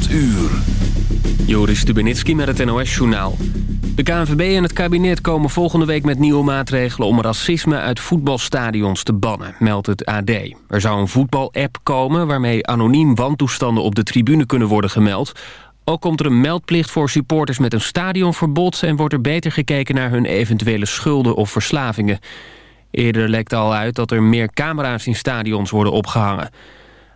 8 uur. Joris Stubenitski met het NOS-journaal. De KNVB en het kabinet komen volgende week met nieuwe maatregelen... om racisme uit voetbalstadions te bannen, meldt het AD. Er zou een voetbal-app komen waarmee anoniem wantoestanden op de tribune kunnen worden gemeld. Ook komt er een meldplicht voor supporters met een stadionverbod... en wordt er beter gekeken naar hun eventuele schulden of verslavingen. Eerder lekte al uit dat er meer camera's in stadions worden opgehangen...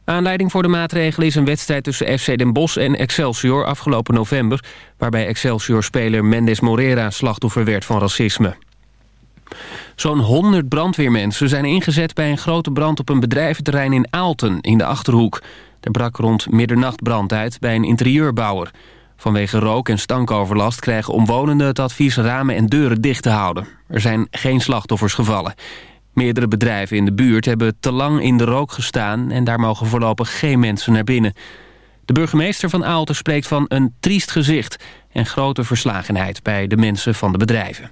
Aanleiding voor de maatregelen is een wedstrijd tussen FC Den Bosch en Excelsior afgelopen november... waarbij Excelsior-speler Mendes Morera slachtoffer werd van racisme. Zo'n 100 brandweermensen zijn ingezet bij een grote brand op een bedrijventerrein in Aalten in de Achterhoek. Er brak rond middernacht brand uit bij een interieurbouwer. Vanwege rook- en stankoverlast krijgen omwonenden het advies ramen en deuren dicht te houden. Er zijn geen slachtoffers gevallen. Meerdere bedrijven in de buurt hebben te lang in de rook gestaan... en daar mogen voorlopig geen mensen naar binnen. De burgemeester van Aalten spreekt van een triest gezicht... en grote verslagenheid bij de mensen van de bedrijven.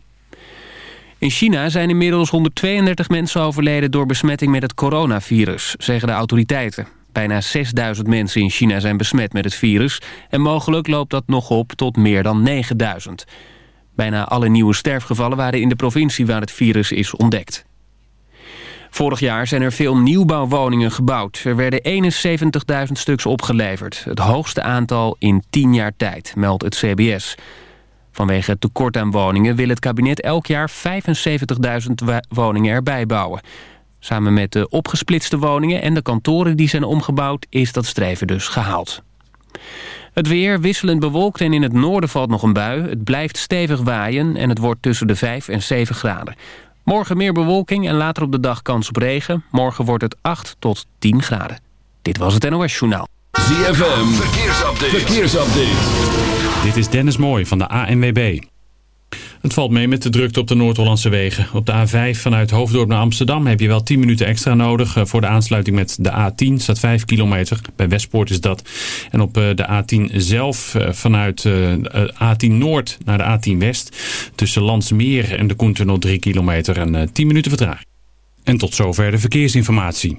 In China zijn inmiddels 132 mensen overleden... door besmetting met het coronavirus, zeggen de autoriteiten. Bijna 6000 mensen in China zijn besmet met het virus... en mogelijk loopt dat nog op tot meer dan 9000. Bijna alle nieuwe sterfgevallen waren in de provincie waar het virus is ontdekt. Vorig jaar zijn er veel nieuwbouwwoningen gebouwd. Er werden 71.000 stuks opgeleverd. Het hoogste aantal in 10 jaar tijd, meldt het CBS. Vanwege het tekort aan woningen wil het kabinet elk jaar 75.000 woningen erbij bouwen. Samen met de opgesplitste woningen en de kantoren die zijn omgebouwd... is dat streven dus gehaald. Het weer wisselend bewolkt en in het noorden valt nog een bui. Het blijft stevig waaien en het wordt tussen de 5 en 7 graden. Morgen meer bewolking en later op de dag kans op regen. Morgen wordt het 8 tot 10 graden. Dit was het NOS Journaal. ZFM, verkeersupdate. verkeersupdate. Dit is Dennis Mooij van de ANWB. Het valt mee met de drukte op de Noord-Hollandse wegen. Op de A5 vanuit Hoofddorp naar Amsterdam heb je wel 10 minuten extra nodig. Eh, voor de aansluiting met de A10 staat 5 kilometer. Bij Westpoort is dat. En op eh, de A10 zelf eh, vanuit A10 Noord naar de A10 West. Tussen Landsmeer en de Koentunnel 3 kilometer en 10 minuten vertraging. En tot zover de verkeersinformatie.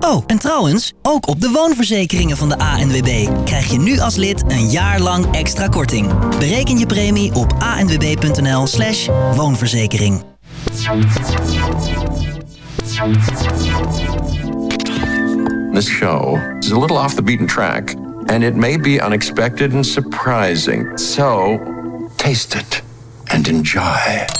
Oh, en trouwens, ook op de woonverzekeringen van de ANWB krijg je nu als lid een jaar lang extra korting. Bereken je premie op anwb.nl slash woonverzekering. This show is a little off the beaten track, and it may be unexpected and surprising. So, taste it and enjoy.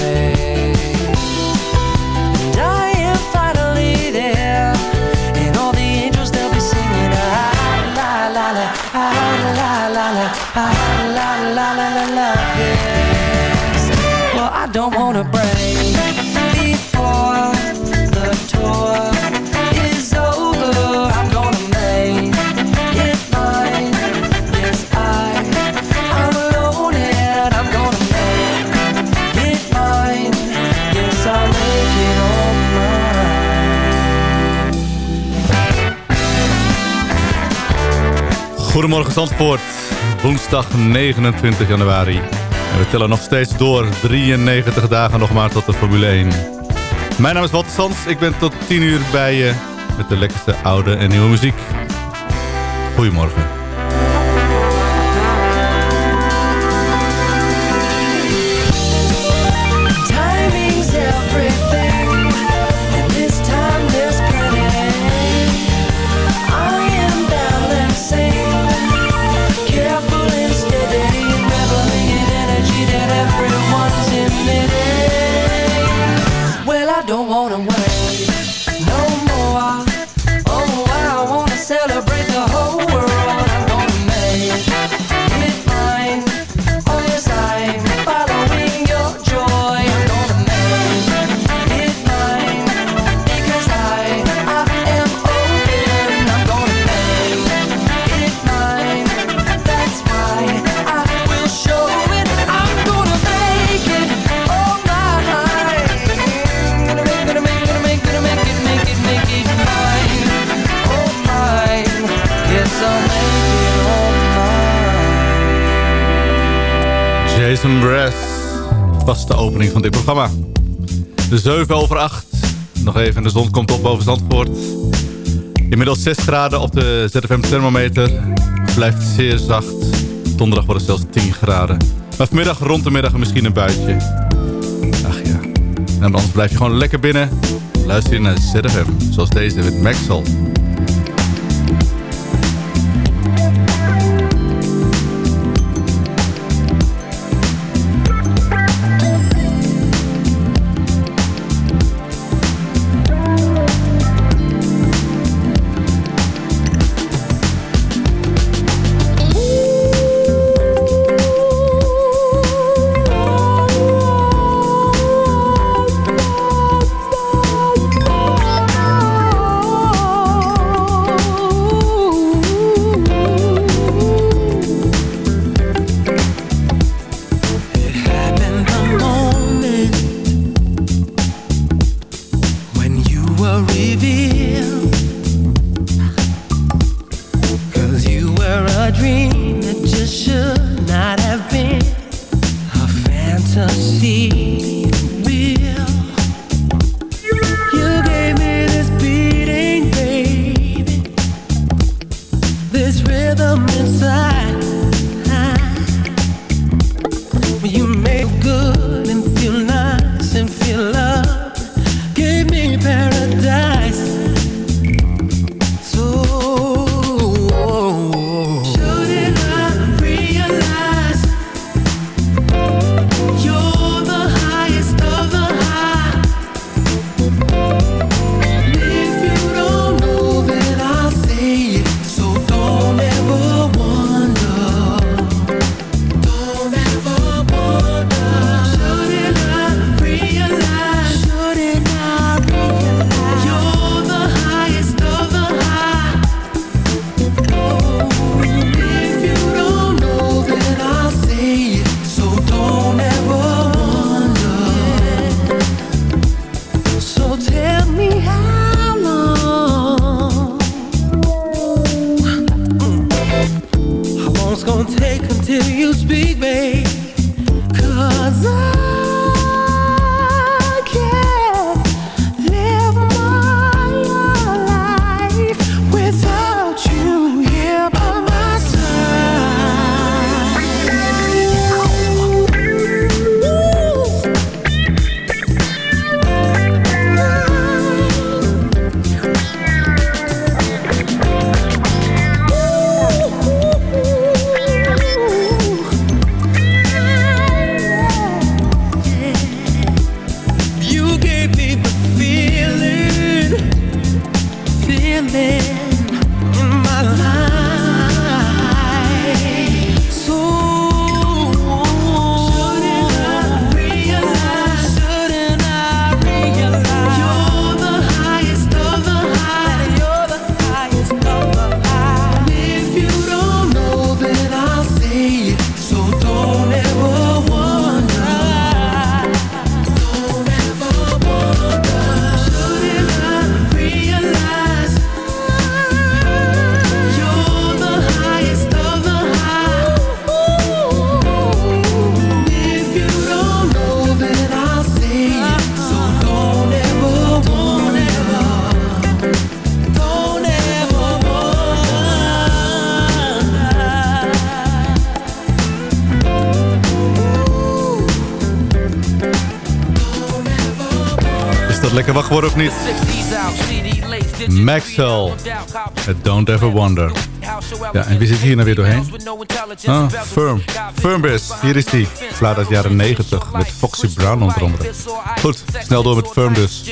Goedemorgen Zandvoort, woensdag 29 januari. En we tellen nog steeds door, 93 dagen nog maar tot de Formule 1. Mijn naam is Walter Sands, ik ben tot 10 uur bij je met de lekkerste oude en nieuwe muziek. Goedemorgen. Vaste opening van dit programma. De 7 over 8. Nog even, de zon komt op boven Zandvoort. Inmiddels 6 graden op de ZFM thermometer. Blijft zeer zacht. Donderdag wordt het zelfs 10 graden. Maar vanmiddag rond de middag misschien een buitje. Ach ja. En anders blijf je gewoon lekker binnen. Luister je naar ZFM. Zoals deze met Maxwell. Dat lekker wacht worden of niet? Maxwell. Don't Ever Wonder. Ja, en wie zit hier nou weer doorheen? Ah, Firm. Firmbus, hier is die. Slaat uit jaren 90 met Foxy Brown onder andere. Goed, snel door met Firm dus.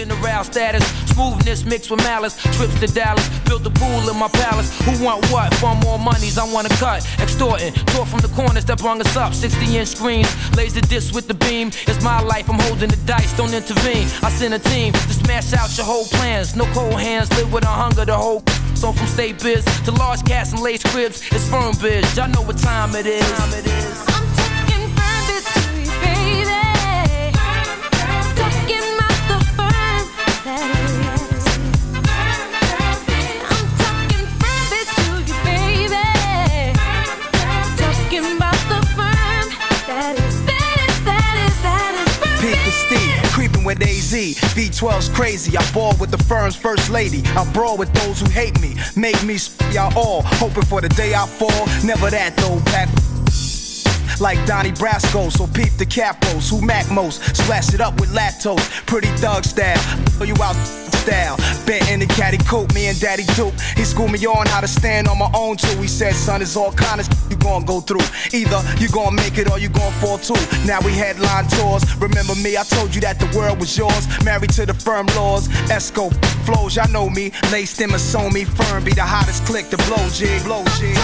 Smoothness mixed with malice. Trips to Dallas. Built a pool in my palace. Who want what? For more monies, I want to cut. Extorting. Tore from the corners that brung us up. 60 inch screens. Laser disc with the beam. It's my life, I'm holding the dice. Don't intervene. I send a team to smash out your whole plans. No cold hands. Live with a hunger to hold. So from state biz to large cats and lace cribs. It's firm biz. Y'all know what time it is. Time it is. With AZ. V12's crazy. I ball with the firm's first lady. I brawl with those who hate me. Make me sp- y'all all. Hoping for the day I fall. Never that though, pack like Donnie Brasco. So peep the capos who mac most. Splash it up with lactose. Pretty thug style. Throw you out style. Bet in the caddy coat, me and Daddy Duke. He schooled me on how to stand on my own too. He said, son, it's all kind of you gonna go through. Either you gonna make it or you gonna fall too. Now we headline tours. Remember me, I told you that the world was yours. Married to the firm laws. Esco flows, y'all know me. Laced in me firm. Be the hottest click, the blow jig, blow jig.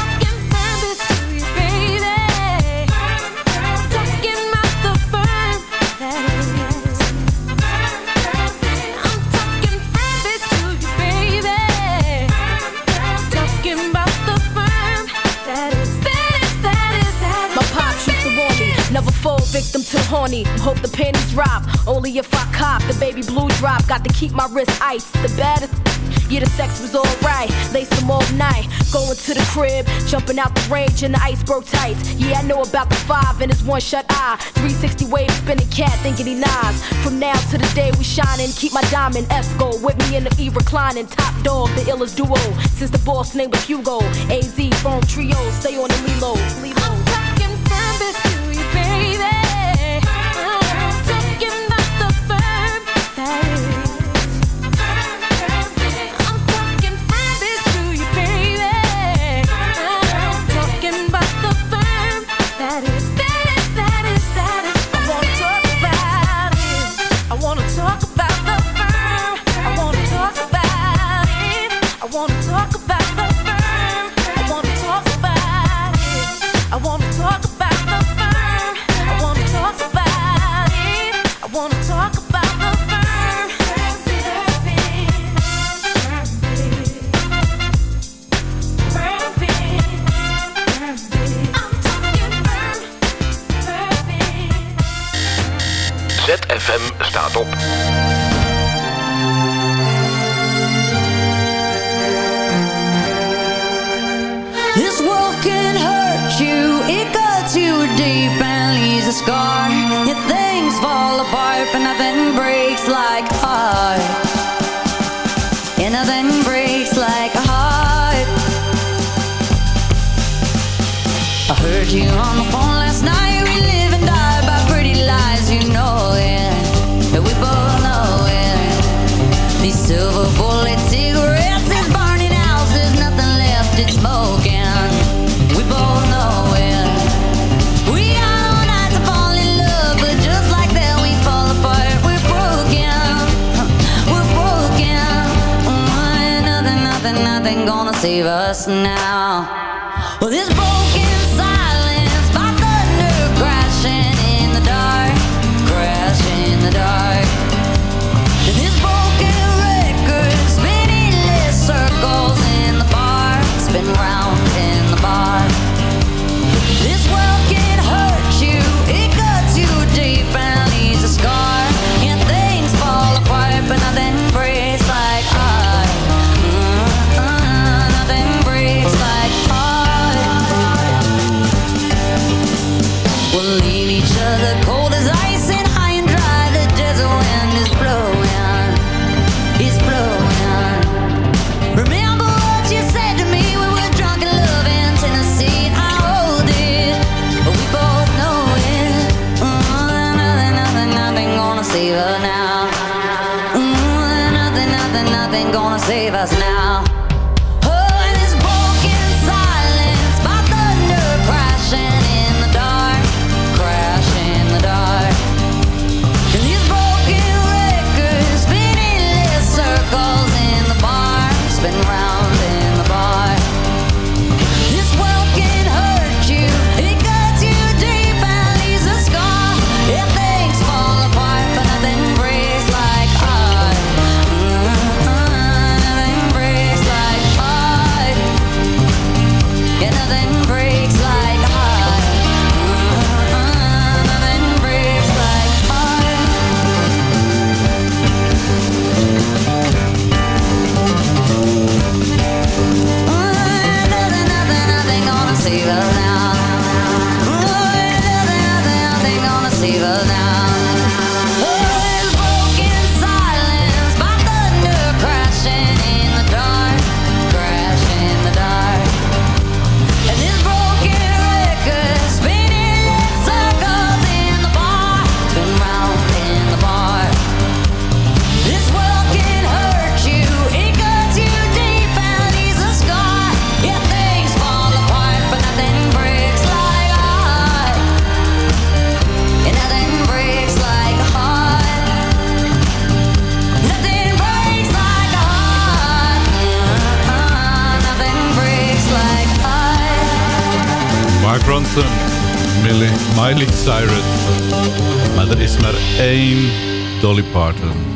Victim to horny. Hope the panties drop. Only if I cop the baby blue drop. Got to keep my wrist ice. The baddest. Yeah, the sex was alright. Laced them all night. Going to the crib, jumping out the range in the iceberg tights. Yeah, I know about the five and his one shut eye. 360 wave spinning cat, thinking he nods. From now to the day we shining, keep my diamond Esco with me in the E reclining. Top dog, the illest duo. Since the boss name was Hugo. AZ, firm trio, stay on the Lilo. I'm from save us now. Well, this broken Dolly Parton.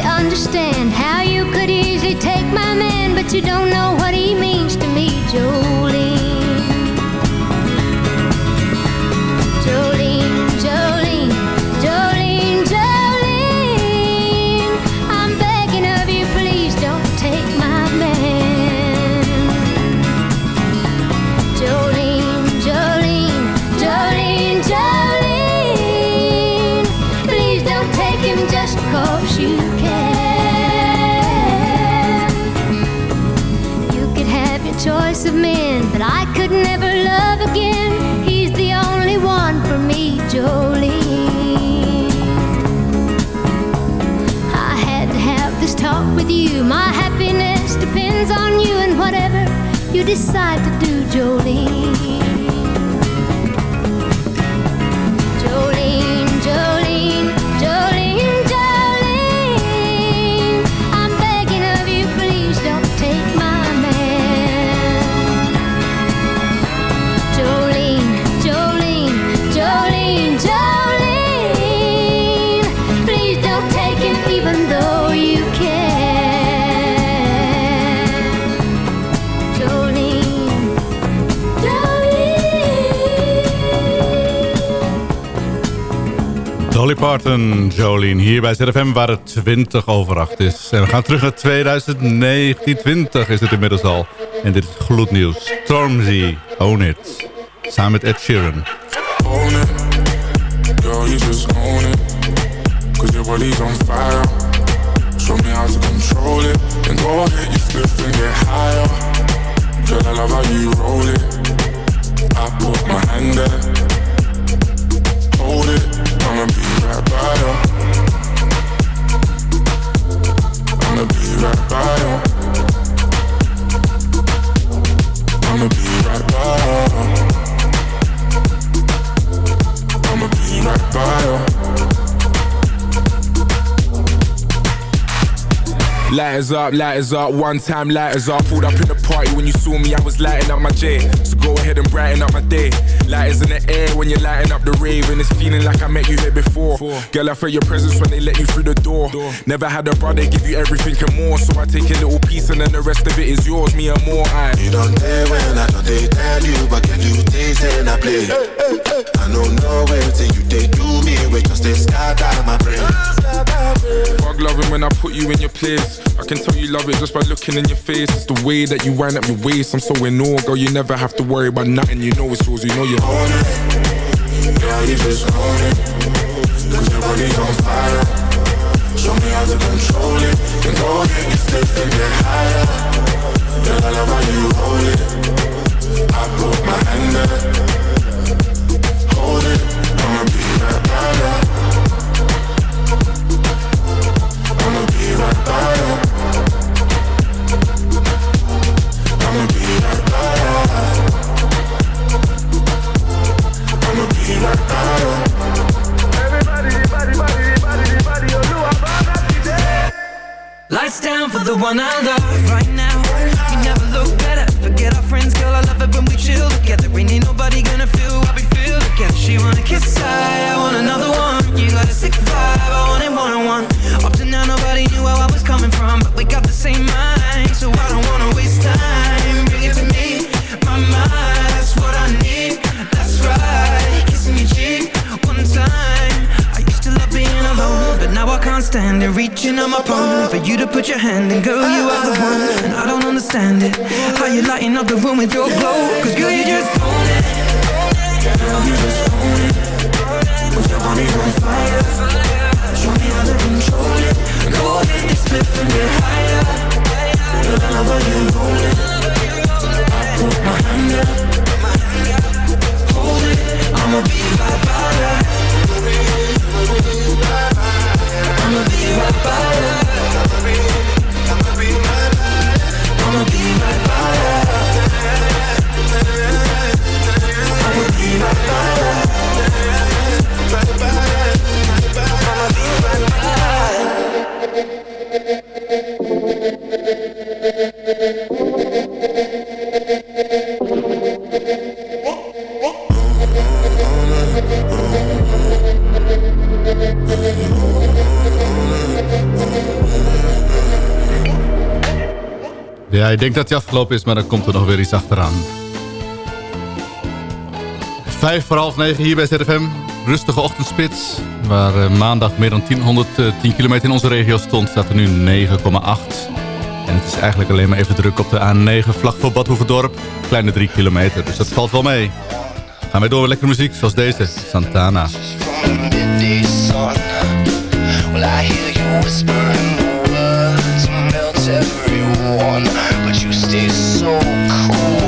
understand how you could easily take my man, but you don't know what he means to me, Jolie. you decide to do, Jolene? Dolly Parton, Jolene, hier bij ZFM waar het 20 over 8 is. En we gaan terug naar 2019, 20 is het inmiddels al. En dit is gloednieuws. Stormzy, Own It. Samen met Ed Sheeran. Own it, girl you just own it. Cause your body's on fire. Show me how to control it. And go ahead, you flip and get higher. Girl I love how you roll it. I put my hand there. with it. I'ma be right by you. I'ma be right by you. I'ma be right by you. I'ma be right by you. Lighters up, lighters up, one time lighters up. Pulled up in the party when you saw me, I was lighting up my J. So go ahead and brighten up my day. Lighters in the air when you're lighting up the rave, and it's feeling like I met you here before. Girl, I felt your presence when they let you through the door. Never had a brother give you everything and more, so I take a little piece and then the rest of it is yours, me and more. I. You don't dare when I don't they tell you, but can you taste and I play? I don't know where till you they do me, we just they scatter my brain. Fuck loving when I put you in your place. I can tell you love it just by looking in your face. It's the way that you wind up your waist. I'm so in awe, girl. You never have to worry about nothing. You know it's yours. You know you own it. Girl, you just own it. Cause your body's on fire. Show me how to control it. Then go ahead and step and get higher. Girl, I love how you hold it. I put my hand there. Hold it. I'ma be right by together. Ain't nobody gonna feel what we feel together. She wanna kiss I, I want another one. Got a sick vibe, I want it one on one. Up to now, nobody knew where I was coming from, but we got the same mind, so I don't wanna waste time. Bring it to me, my mind. That's what I need. That's right. Kissing your cheek one time. I used to love being alone, but now I can't stand it. Reaching on my phone for you to put your hand in, girl, you are the one, and I don't understand it. How you lighting up the room with your glow? Cause girl, you just own it. Girl, you just own it. And get higher. Girl, I love you roll it. I put my hand up. Hold it. I'ma be right by ya. I'ma be right by ya. I'ma be. I'ma be by ya. Ja, je denkt dat hij afgelopen is, maar dan komt er nog weer iets achteraan. Vijf voor half negen hier bij ZFM. Rustige ochtendspits. Waar eh, maandag meer dan 10, 110 kilometer in onze regio stond, staat er nu 9,8. En het is eigenlijk alleen maar even druk op de A9, vlak voor Bad Hoeverdorp. Kleine 3 kilometer, dus dat valt wel mee. Gaan wij door met lekkere muziek, zoals deze, Santana. Everyone, but you stay so cool.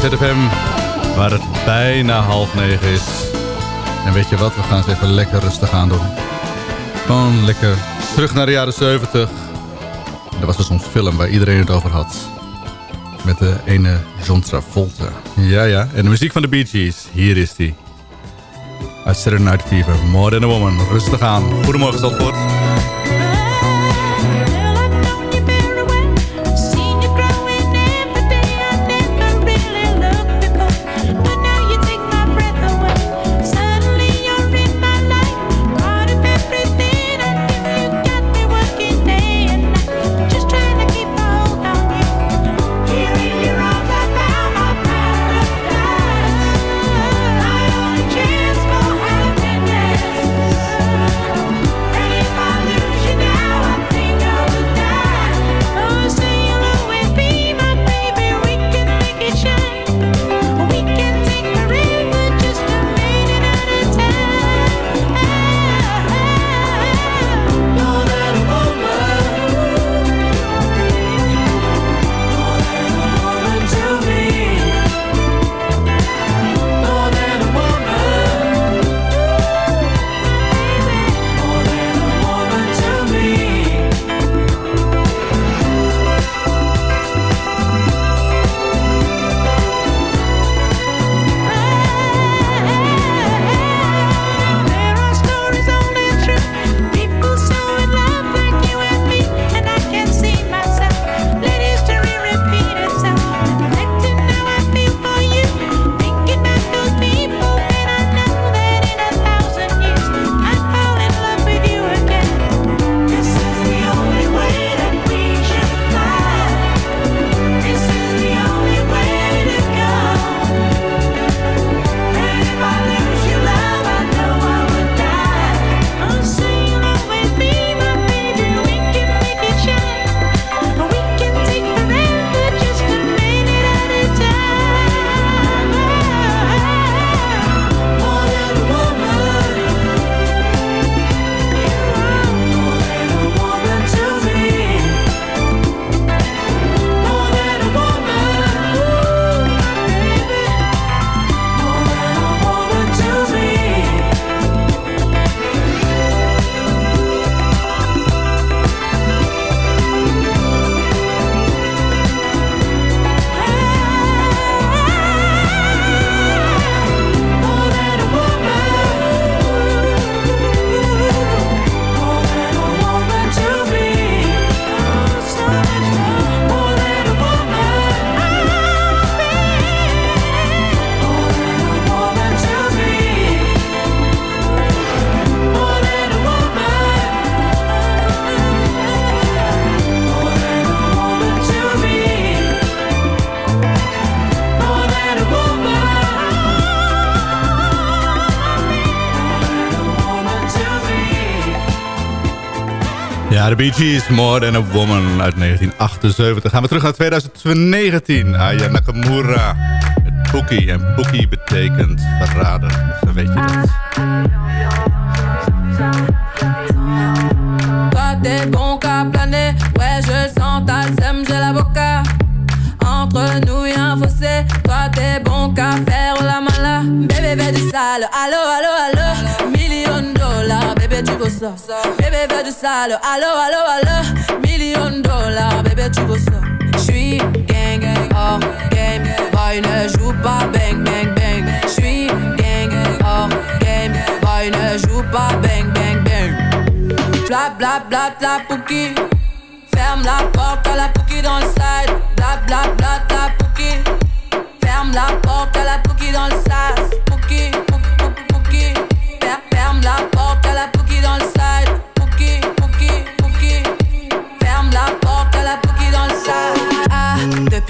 ZFM, waar het bijna half negen is. En weet je wat, we gaan eens even lekker rustig aan doen. Gewoon lekker terug naar de jaren 70. Er was dus zo'n film waar iedereen het over had. Met de ene John Travolta. Ja, ja. En de muziek van de Bee Gees. Hier is die. Uit Saturday Night Fever. More Than A Woman. Rustig aan. Goedemorgen, Zandvoort. Ja, de Bee Gees, More Than A Woman uit 1978. Gaan we terug naar 2019. Aya Nakamura met Pookie. En Pookie betekent verrader. Dus dan weet je dat. Toi t'es bon qu'à planer, ouais je sens, le seum, j'ai l'avocat Entre nous y'a un fossé, toi t'es bon qu'à faire la mala Bébé fais du sale, allo allo allo ça. Bébé du sale, allo allo allo Million dollars, bébé tu veux ça. J'suis gang gang, oh game. Boy ne joue pas bang bang bang. J'suis gang gang, oh game. Boy ne joue pas bang bang bang. Bla bla bla bla pouki Ferme la porte à la pouki dans le side. Bla bla bla bla pouki Ferme la porte à la pouki dans le sas. Pouki, pouki, pouki, pouki Fer- Ferme la porte à la pouki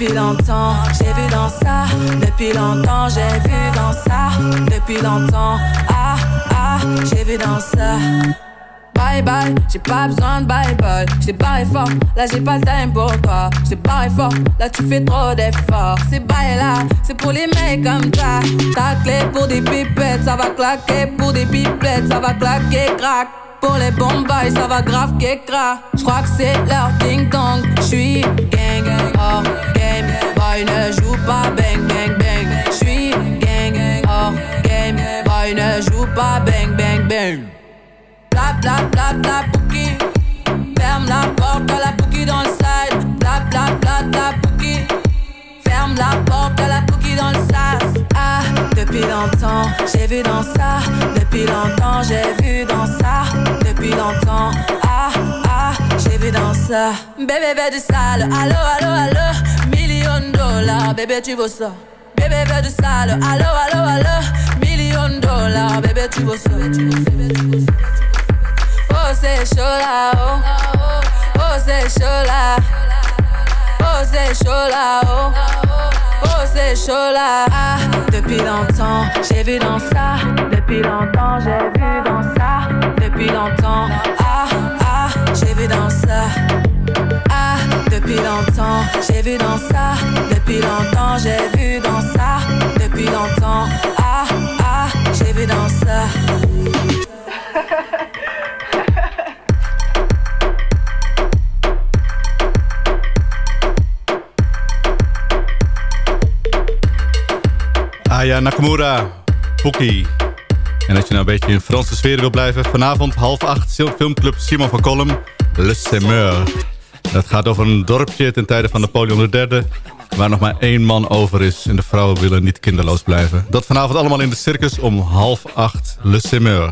depuis longtemps, j'ai vu dans ça Depuis longtemps, j'ai vu dans ça Depuis longtemps, ah, ah, j'ai vu dans ça Bye bye, j'ai pas besoin de bye bye. J't'ai barré fort, là j'ai pas le time pour toi. J't'ai barré fort, là tu fais trop d'efforts. C'est bye là, c'est pour les mecs comme ça. Ta clé pour des pipettes, ça va claquer. Pour des pipettes, ça va claquer, crack. Pour les bombes, ça va grave qu'écra. J'crois que c'est leur ding dong. J'suis gang gang, oh game. Ne joue pas bang bang bang. J'suis gang oh game. Boy ne joue pas bang bang bang. Bla bla bla bla pouki Ferme la porte à la pouki dans le side Bla bla bla bla pouki Ferme la porte à la pouki dans le sas Ah, depuis longtemps, j'ai vu dans ça. Depuis longtemps, j'ai vu dans ça. Depuis longtemps, ah, ah, j'ai vu dans ça. Bébé veut du sale, allo, allo, allo Million dollars, bébé tu veux ça. Bébé veut du sale, allo, allo, allo Million dollars, bébé tu veux ça. Oh c'est chaud là, oh Oh c'est chaud là Oh c'est chaud là, oh c'est chaud là Depuis longtemps, j'ai vu dans ça. Depuis longtemps, j'ai vu dans ça. Depuis longtemps, ah, ah, j'ai vu dans ça Ah, depuis longtemps, j'ai vu dans ça Depuis longtemps, j'ai vu dans ça Depuis longtemps, ah, ah, j'ai vu dans ça Aya Nakamura, Pookie. En als je nou een beetje in Franse sfeer wil blijven... vanavond half acht filmclub Simon van Kolm, Le Semeur. Dat gaat over een dorpje ten tijde van Napoleon III... waar nog maar één man over is en de vrouwen willen niet kinderloos blijven. Dat vanavond allemaal in de circus om half acht, Le Semeur.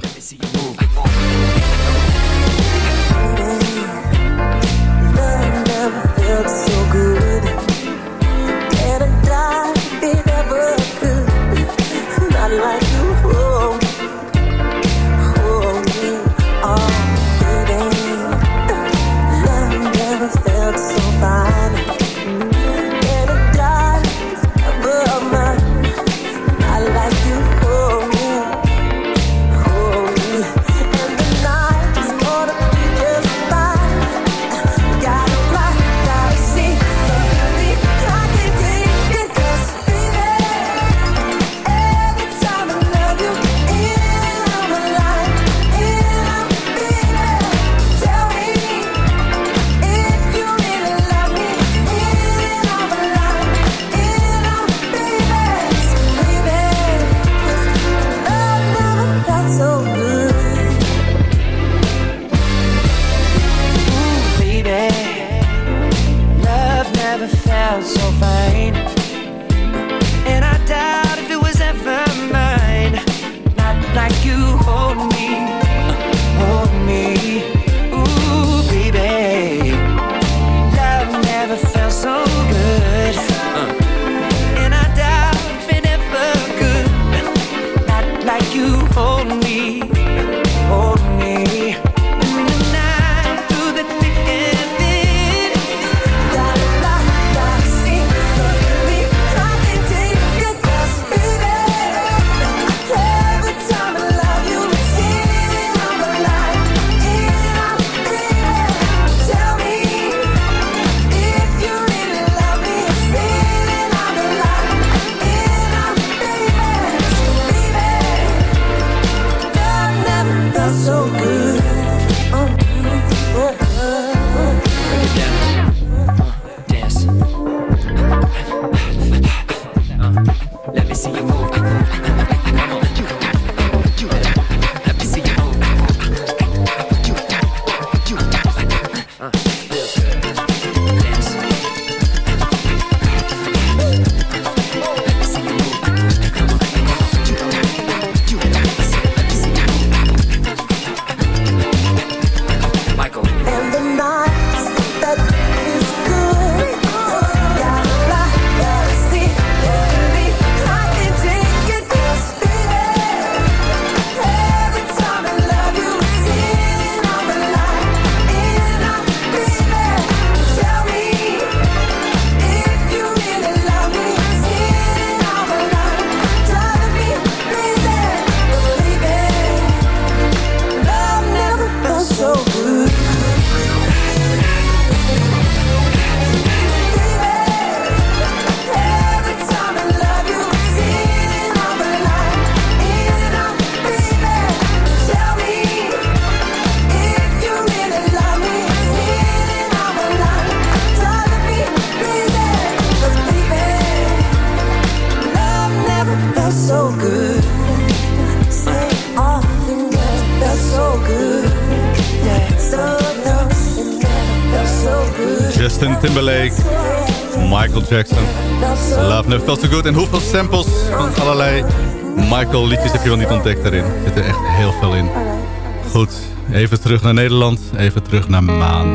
Nederland. Even terug naar Maan.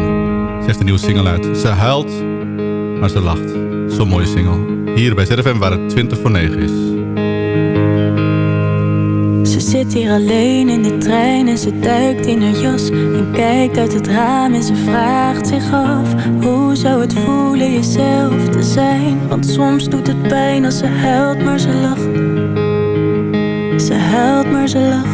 Ze heeft een nieuwe single uit. Ze huilt, maar ze lacht. Zo'n mooie single. Hier bij ZFM waar het 20 voor 9 is. Ze zit hier alleen in de trein en ze duikt in haar jas En kijkt uit het raam en ze vraagt zich af Hoe zou het voelen jezelf te zijn? Want soms doet het pijn als ze huilt maar ze lacht Ze huilt maar ze lacht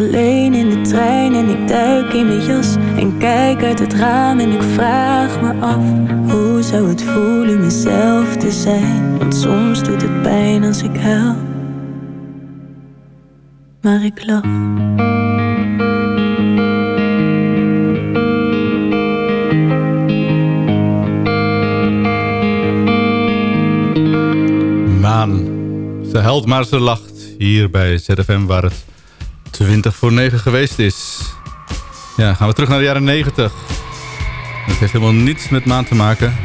alleen in de trein en ik duik in mijn jas En kijk uit het raam en ik vraag me af Hoe zou het voelen mezelf te zijn Want soms doet het pijn als ik huil Maar ik lach. Ze huilt maar ze lacht. Hier bij ZFM waar het 20 voor 9 geweest is. Ja, gaan we terug naar de jaren 90. Dat heeft helemaal niets met Maan te maken.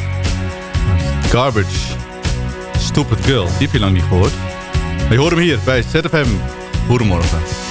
Garbage. Stupid Girl. Die heb je lang niet gehoord. Maar je hoort hem hier bij ZFM. Goedemorgen.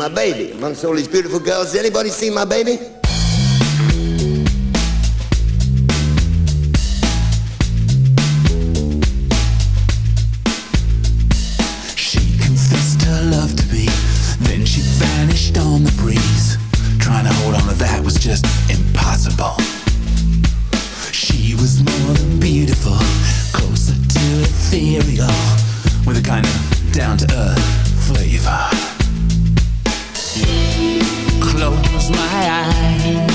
My baby. Amongst all these beautiful girls, Has anybody seen my baby? My eyes.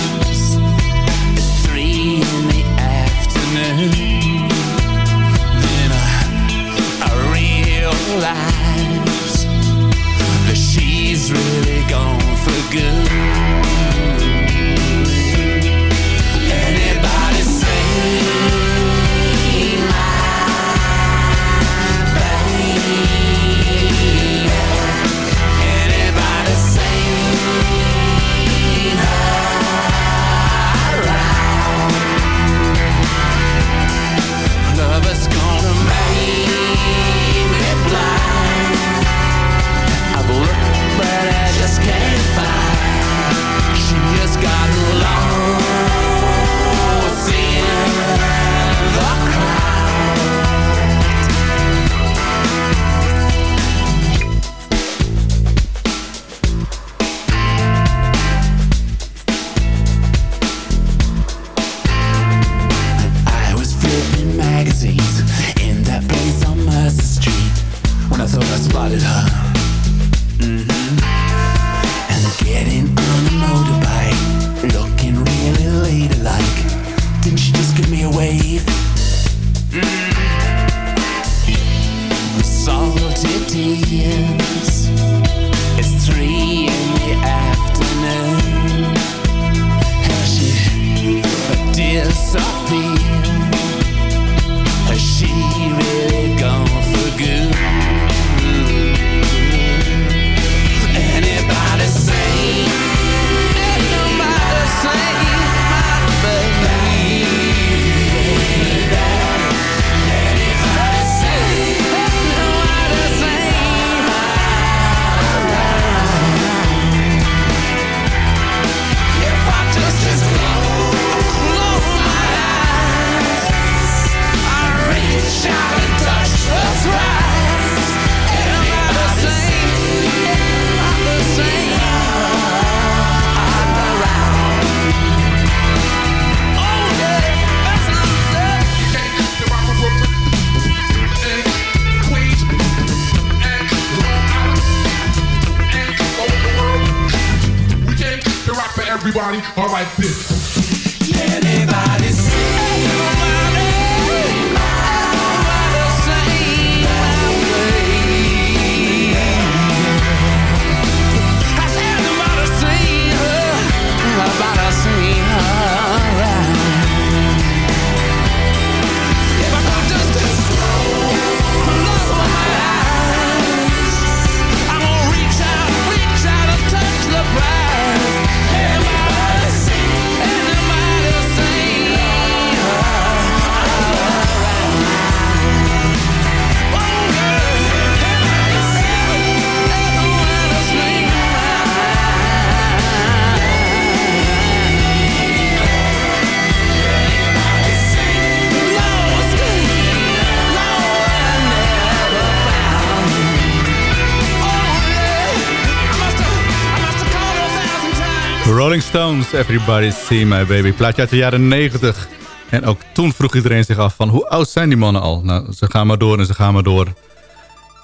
Rolling Stones, Everybody See My Baby. Plaatje uit de jaren 90. En ook toen vroeg iedereen zich af van hoe oud zijn die mannen al? Nou, ze gaan maar door en ze gaan maar door.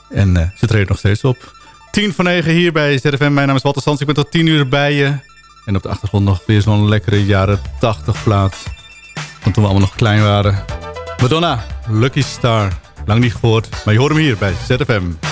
En eh, ze treden nog steeds op. 10 van 9 hier bij ZFM. Mijn naam is Walter Sands. Ik ben tot 10 uur bij je. En op de achtergrond nog weer zo'n lekkere jaren 80 plaat. Van toen we allemaal nog klein waren. Madonna, Lucky Star. Lang niet gehoord, maar je hoort hem hier bij ZFM.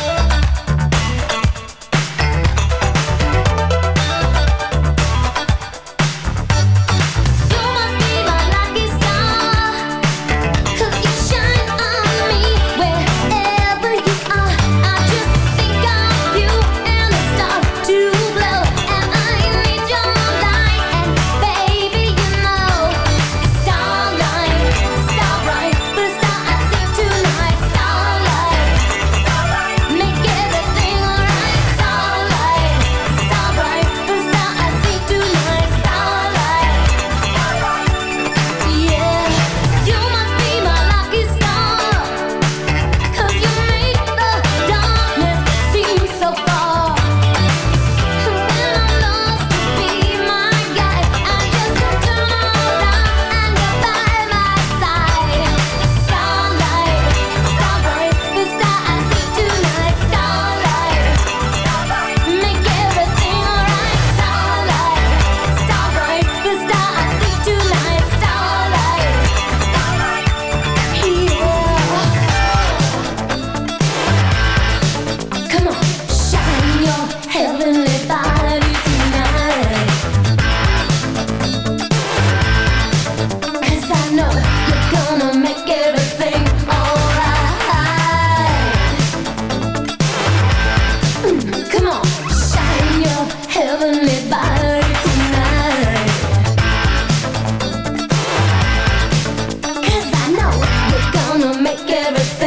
make everything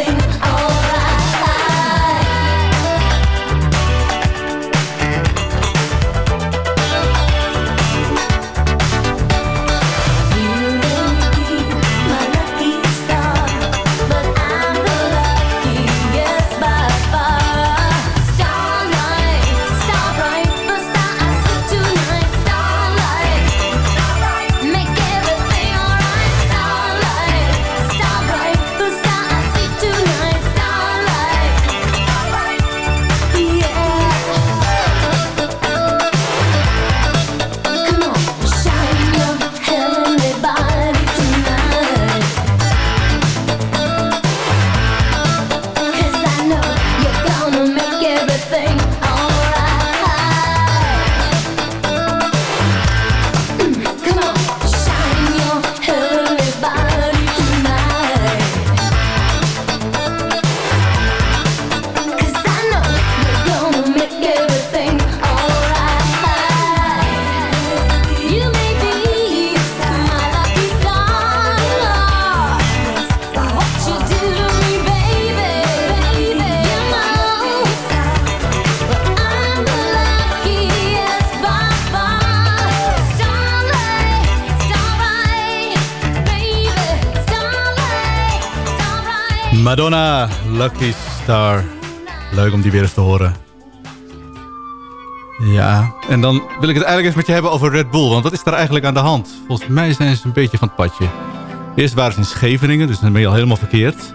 om die weer eens te horen. Ja, en dan wil ik het eigenlijk even met je hebben over Red Bull. Want wat is daar eigenlijk aan de hand? Volgens mij zijn ze een beetje van het padje. Eerst waren ze in Scheveningen, dus dan ben je al helemaal verkeerd.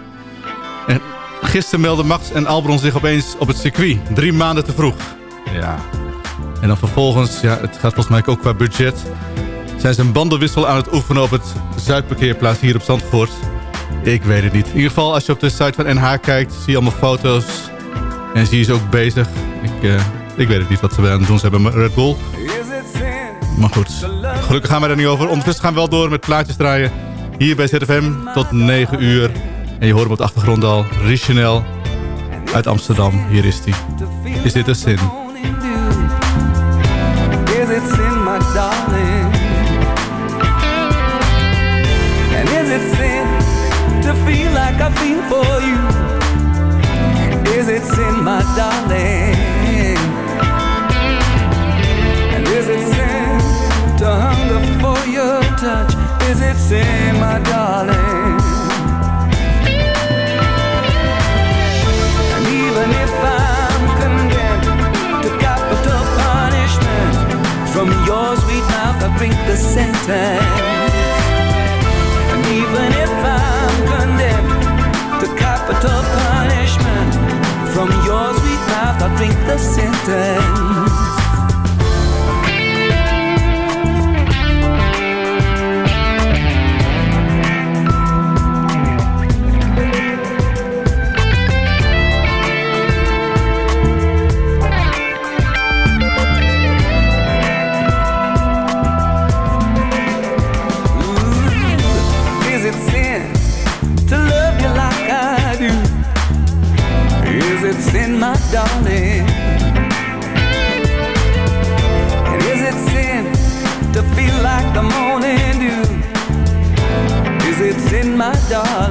En gisteren melden Max en Albron zich opeens op het circuit. Drie maanden te vroeg. Ja. En dan vervolgens, ja, het gaat volgens mij ook qua budget... zijn ze een bandenwissel aan het oefenen op het Zuidparkeerplaats hier op Zandvoort. Ik weet het niet. In ieder geval, als je op de site van NH kijkt, zie je allemaal foto's. En ze ook bezig. Ik, eh, ik weet het niet wat ze aan het doen zijn bij Red Bull. Maar goed, gelukkig gaan we er niet over. Ondertussen gaan we wel door met plaatjes draaien. Hier bij ZFM tot 9 uur. En je hoort hem op de achtergrond al. Richanel uit Amsterdam. Hier is hij. Is dit een zin? Darling? And is it sin to hunger for your touch? Is it sin, my darling? And even if I'm condemned to capital punishment, from your sweet mouth I the sentence. And even if I'm condemned to capital sweet mouth I drink star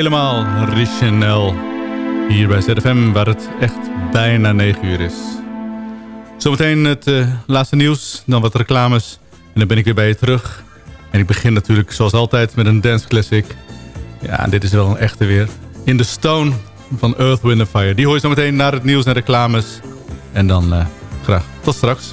helemaal, Richanel. Hier bij ZFM, waar het echt bijna 9 uur is. Zometeen het eh, laatste nieuws, dan wat reclames. En dan ben ik weer bij je terug. En ik begin natuurlijk zoals altijd met een dance classic. Ja, dit is wel een echte weer. In the Stone van Earth, Wind Fire. Die hoor je zometeen naar het nieuws en reclames. En dan eh, graag tot straks.